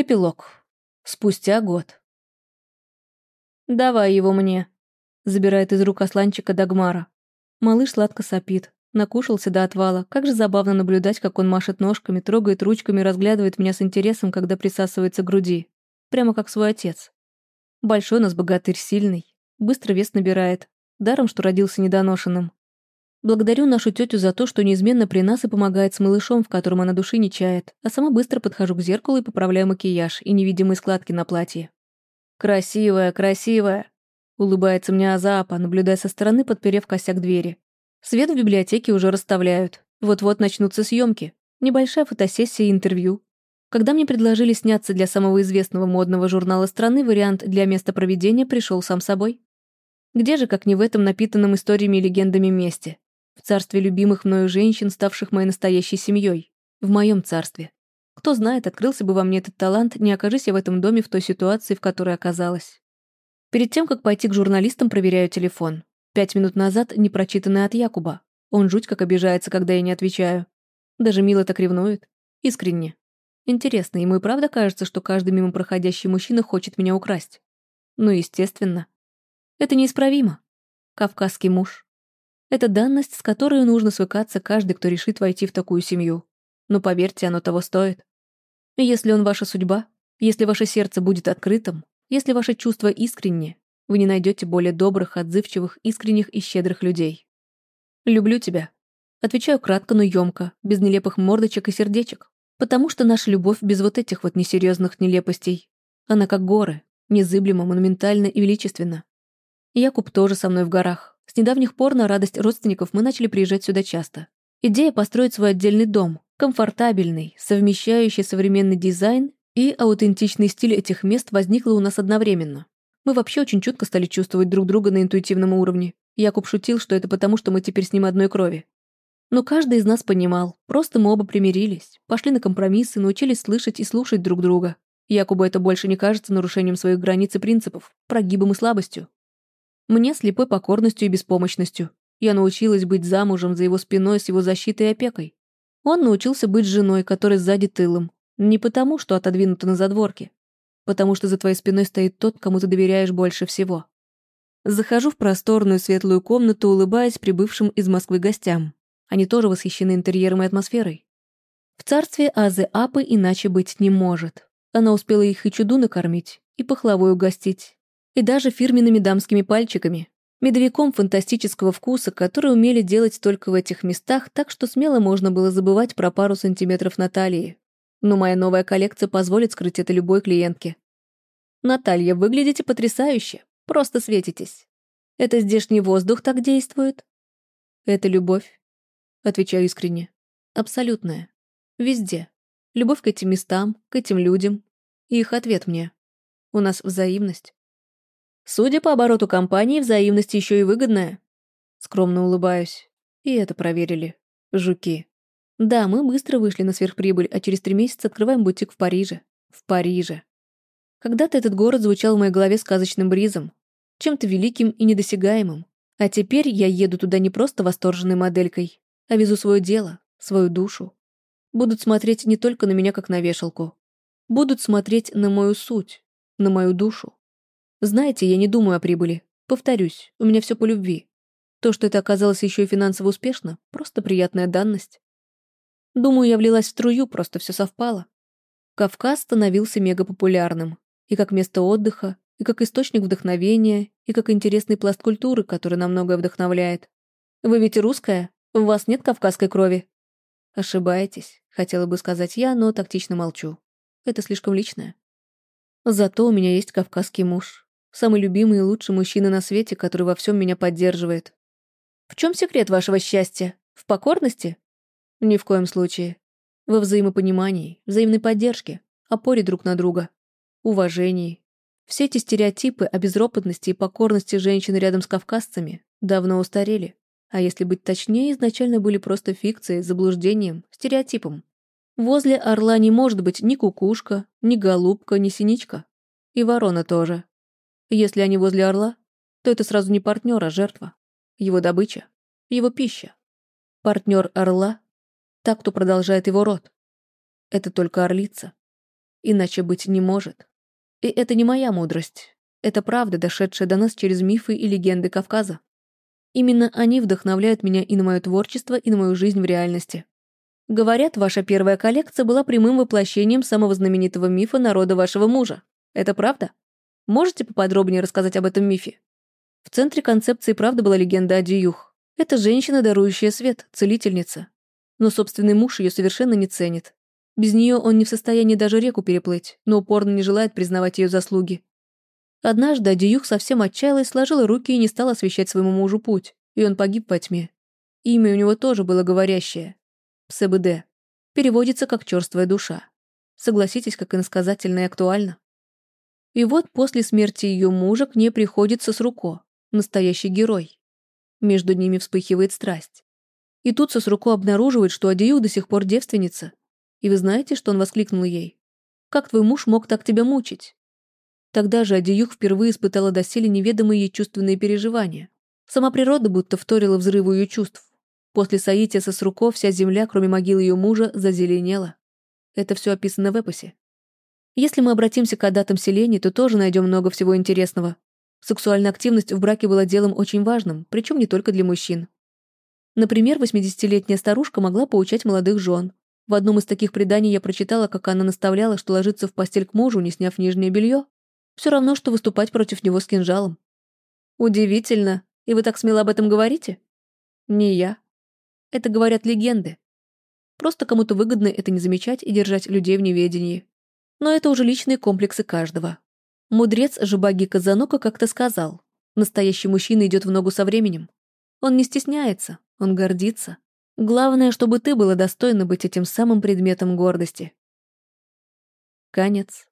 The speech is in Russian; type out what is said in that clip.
Эпилог. Спустя год. «Давай его мне», — забирает из рук Асланчика Дагмара. Малыш сладко сопит, накушался до отвала. Как же забавно наблюдать, как он машет ножками, трогает ручками, разглядывает меня с интересом, когда присасывается к груди. Прямо как свой отец. Большой у нас богатырь, сильный. Быстро вес набирает. Даром, что родился недоношенным. Благодарю нашу тетю за то, что неизменно при нас и помогает с малышом, в котором она души не чает, а сама быстро подхожу к зеркалу и поправляю макияж и невидимые складки на платье. «Красивая, красивая!» Улыбается мне Азаапа, наблюдая со стороны, подперев косяк двери. Свет в библиотеке уже расставляют. Вот-вот начнутся съемки. Небольшая фотосессия и интервью. Когда мне предложили сняться для самого известного модного журнала страны, вариант для места проведения пришел сам собой. Где же, как не в этом напитанном историями и легендами месте? В царстве любимых мною женщин, ставших моей настоящей семьей. В моем царстве. Кто знает, открылся бы во мне этот талант, не окажись я в этом доме в той ситуации, в которой оказалась. Перед тем, как пойти к журналистам, проверяю телефон. Пять минут назад непрочитанный от Якуба. Он жуть как обижается, когда я не отвечаю. Даже мило так ревнует. Искренне. Интересно, ему и правда кажется, что каждый мимо проходящий мужчина хочет меня украсть? Ну, естественно. Это неисправимо. Кавказский муж. Это данность, с которой нужно свыкаться каждый, кто решит войти в такую семью. Но поверьте, оно того стоит. Если он ваша судьба, если ваше сердце будет открытым, если ваше чувство искренне, вы не найдете более добрых, отзывчивых, искренних и щедрых людей. «Люблю тебя». Отвечаю кратко, но ёмко, без нелепых мордочек и сердечек. Потому что наша любовь без вот этих вот несерьезных нелепостей. Она как горы, незыблемо, монументально и величественно. Якуб тоже со мной в горах. С недавних пор на радость родственников мы начали приезжать сюда часто. Идея построить свой отдельный дом, комфортабельный, совмещающий современный дизайн и аутентичный стиль этих мест возникла у нас одновременно. Мы вообще очень чутко стали чувствовать друг друга на интуитивном уровне. Якуб шутил, что это потому, что мы теперь с ним одной крови. Но каждый из нас понимал, просто мы оба примирились, пошли на компромиссы, научились слышать и слушать друг друга. Якубу это больше не кажется нарушением своих границ и принципов, прогибом и слабостью. Мне слепой покорностью и беспомощностью. Я научилась быть замужем за его спиной с его защитой и опекой. Он научился быть женой, которая сзади тылом. Не потому, что отодвинута на задворке. Потому что за твоей спиной стоит тот, кому ты доверяешь больше всего. Захожу в просторную светлую комнату, улыбаясь прибывшим из Москвы гостям. Они тоже восхищены интерьером и атмосферой. В царстве Азы Апы иначе быть не может. Она успела их и чуду накормить, и пахлавой угостить, и даже фирменными дамскими пальчиками, медовиком фантастического вкуса, который умели делать только в этих местах, так что смело можно было забывать про пару сантиметров на. Но моя новая коллекция позволит скрыть это любой клиентке. «Наталья, выглядите потрясающе, просто светитесь. Это здешний воздух так действует?» «Это любовь», — отвечаю искренне. «Абсолютная. Везде. Любовь к этим местам, к этим людям. И их ответ мне. У нас взаимность. Судя по обороту компании, взаимность еще и выгодная. Скромно улыбаюсь. И это проверили. Жуки. Да, мы быстро вышли на сверхприбыль, а через три месяца открываем бутик в Париже. В Париже. Когда-то этот город звучал в моей голове сказочным бризом, чем-то великим и недосягаемым. А теперь я еду туда не просто восторженной моделькой, а везу свое дело, свою душу. Будут смотреть не только на меня, как на вешалку. Будут смотреть на мою суть, на мою душу. Знаете, я не думаю о прибыли. Повторюсь, у меня все по любви. То, что это оказалось еще и финансово успешно, просто приятная данность. Думаю, я влилась в струю, просто все совпало. Кавказ становился мегапопулярным. И как место отдыха, и как источник вдохновения, и как интересный пласт культуры, который на многое вдохновляет. Вы ведь русская? У вас нет кавказской крови? Ошибаетесь, хотела бы сказать я, но тактично молчу. Это слишком личное. Зато у меня есть кавказский муж. Самый любимый и лучший мужчина на свете, который во всем меня поддерживает. В чем секрет вашего счастья? В покорности? Ни в коем случае. Во взаимопонимании, взаимной поддержке, опоре друг на друга, уважении. Все эти стереотипы о безропотности и покорности женщины рядом с кавказцами давно устарели. А если быть точнее, изначально были просто фикцией, заблуждением, стереотипом. Возле орла не может быть ни кукушка, ни голубка, ни синичка. И ворона тоже. Если они возле орла, то это сразу не партнер, а жертва. Его добыча, его пища. Партнер орла — так, кто продолжает его род. Это только орлица. Иначе быть не может. И это не моя мудрость. Это правда, дошедшая до нас через мифы и легенды Кавказа. Именно они вдохновляют меня и на мое творчество, и на мою жизнь в реальности. Говорят, ваша первая коллекция была прямым воплощением самого знаменитого мифа народа вашего мужа. Это правда? Можете поподробнее рассказать об этом мифе? В центре концепции правда была легенда о Дьюх. Это женщина, дарующая свет, целительница. Но собственный муж ее совершенно не ценит. Без нее он не в состоянии даже реку переплыть, но упорно не желает признавать ее заслуги. Однажды Адиюх совсем отчаялась, сложила руки и не стала освещать своему мужу путь, и он погиб во тьме. Имя у него тоже было говорящее. ПСБД. Переводится как «черствая душа». Согласитесь, как иносказательно и актуально. И вот после смерти ее мужа к ней приходит Сосруко, настоящий герой. Между ними вспыхивает страсть. И тут Сосруко обнаруживает, что Адиюх до сих пор девственница. И вы знаете, что он воскликнул ей? «Как твой муж мог так тебя мучить?» Тогда же Адиюх впервые испытала доселе неведомые ей чувственные переживания. Сама природа будто вторила взрыву ее чувств. После соития со Сруко вся земля, кроме могилы ее мужа, зазеленела. Это все описано в эпосе. Если мы обратимся к адатам селений, то тоже найдем много всего интересного. Сексуальная активность в браке была делом очень важным, причем не только для мужчин. Например, 80-летняя старушка могла поучать молодых жен. В одном из таких преданий я прочитала, как она наставляла, что ложиться в постель к мужу, не сняв нижнее белье, все равно, что выступать против него с кинжалом. Удивительно. И вы так смело об этом говорите? Не я. Это говорят легенды. Просто кому-то выгодно это не замечать и держать людей в неведении. Но это уже личные комплексы каждого. Мудрец Жабаги Казанока как-то сказал, настоящий мужчина идет в ногу со временем. Он не стесняется, он гордится. Главное, чтобы ты была достойна быть этим самым предметом гордости. Конец.